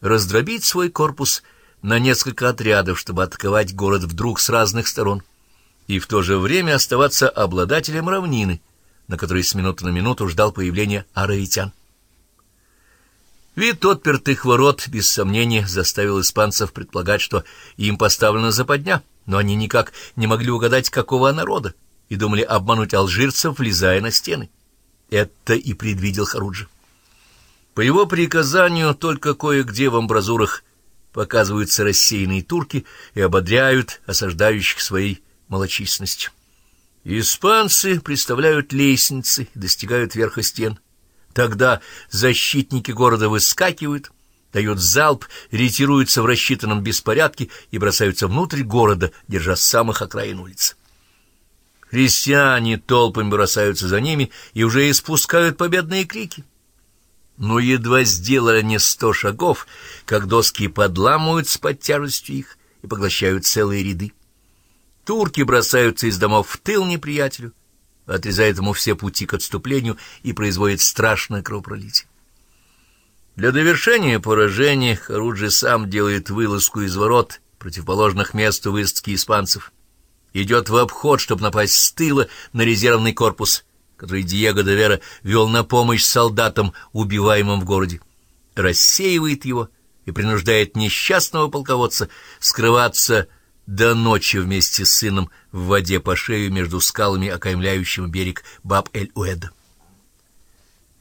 раздробить свой корпус на несколько отрядов, чтобы атаковать город вдруг с разных сторон, и в то же время оставаться обладателем равнины, на которой с минуты на минуту ждал появления араитян. Вид отпертых ворот, без сомнения, заставил испанцев предполагать, что им поставлена западня, но они никак не могли угадать, какого народа, и думали обмануть алжирцев, влезая на стены. Это и предвидел Харуджи. По его приказанию только кое-где в амбразурах показываются рассеянные турки и ободряют осаждающих своей малочисленностью. Испанцы представляют лестницы и достигают верха стен. Тогда защитники города выскакивают, дают залп, ретируются в рассчитанном беспорядке и бросаются внутрь города, держа самых окраин улиц. Христиане толпами бросаются за ними и уже испускают победные крики. Но едва сделали они сто шагов, как доски подламываются под тяжестью их и поглощают целые ряды. Турки бросаются из домов в тыл неприятелю, отрезают ему все пути к отступлению и производят страшное кровопролитие. Для довершения поражения Харуджи сам делает вылазку из ворот, противоположных месту высадки испанцев. Идет в обход, чтобы напасть с тыла на резервный корпус — который Диего де Вера вел на помощь солдатам, убиваемым в городе, рассеивает его и принуждает несчастного полководца скрываться до ночи вместе с сыном в воде по шею между скалами, окаймляющими берег Баб-эль-Уэда.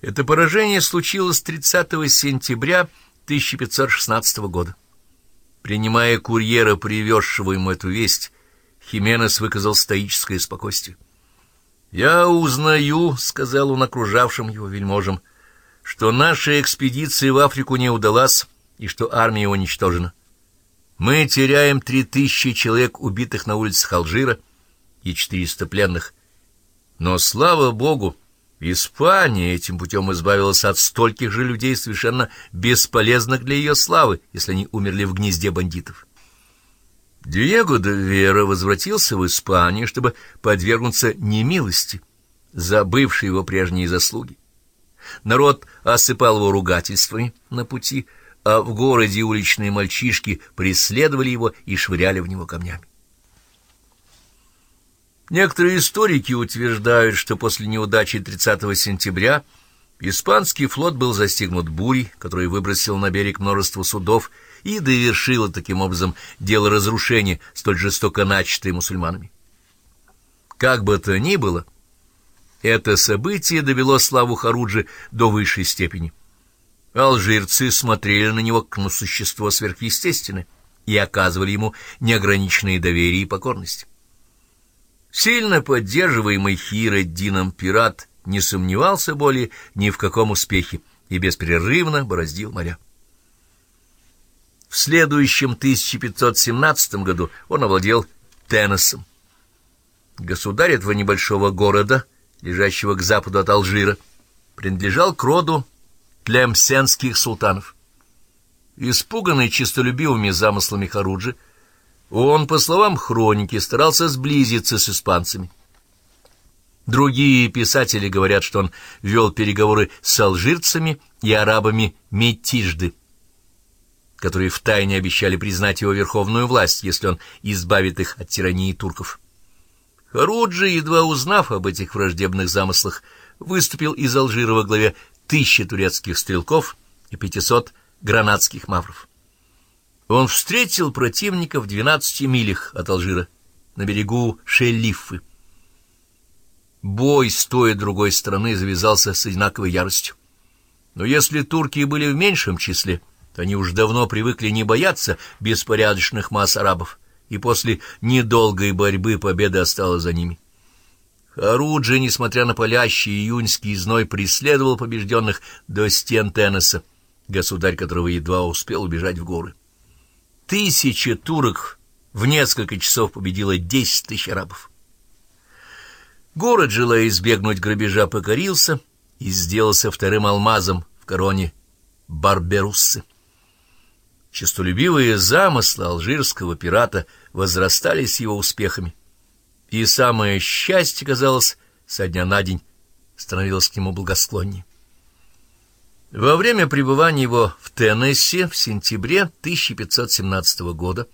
Это поражение случилось 30 сентября 1516 года. Принимая курьера, привезшего ему эту весть, Хименес выказал стоическое спокойствие. «Я узнаю», — сказал он окружавшим его вельможам, — «что наша экспедиция в Африку не удалась и что армия уничтожена. Мы теряем три тысячи человек, убитых на улицах Алжира, и четыреста пленных. Но, слава богу, Испания этим путем избавилась от стольких же людей, совершенно бесполезных для ее славы, если они умерли в гнезде бандитов. Диего де Вера возвратился в Испанию, чтобы подвергнуться немилости, забывшей его прежние заслуги. Народ осыпал его ругательствами на пути, а в городе уличные мальчишки преследовали его и швыряли в него камнями. Некоторые историки утверждают, что после неудачи 30 сентября испанский флот был застигнут бурей, которая выбросила на берег множество судов и довершила таким образом дело разрушения, столь жестоко начатое мусульманами. Как бы то ни было, это событие довело славу Харуджи до высшей степени. Алжирцы смотрели на него как на существо сверхъестественное и оказывали ему неограниченное доверие и покорность. Сильно поддерживаемый Хиреддином пират не сомневался более ни в каком успехе и беспрерывно бороздил моря. В следующем 1517 году он овладел Теннесом. Государь этого небольшого города, лежащего к западу от Алжира, принадлежал к роду тлемсенских султанов. Испуганный честолюбивыми замыслами Харуджи, он, по словам хроники, старался сблизиться с испанцами. Другие писатели говорят, что он вел переговоры с алжирцами и арабами Метижды, которые втайне обещали признать его верховную власть, если он избавит их от тирании турков. Харуджи, едва узнав об этих враждебных замыслах, выступил из Алжира во главе тысячи турецких стрелков и пятисот гранадских мавров. Он встретил противника в двенадцати милях от Алжира, на берегу Шелифы. Бой с той и другой стороны завязался с одинаковой яростью. Но если турки были в меньшем числе, они уж давно привыкли не бояться беспорядочных масс арабов, и после недолгой борьбы победа осталась за ними. Харуджи, несмотря на палящий июньский зной, преследовал побежденных до стен Теннесса, государь которого едва успел убежать в горы. Тысяча турок в несколько часов победила десять тысяч арабов. Город, желая избегнуть грабежа, покорился и сделался вторым алмазом в короне Барберуссы. Честолюбивые замыслы алжирского пирата возрастали с его успехами, и самое счастье, казалось, со дня на день становилось к нему благосклоннее. Во время пребывания его в Теннесси в сентябре 1517 года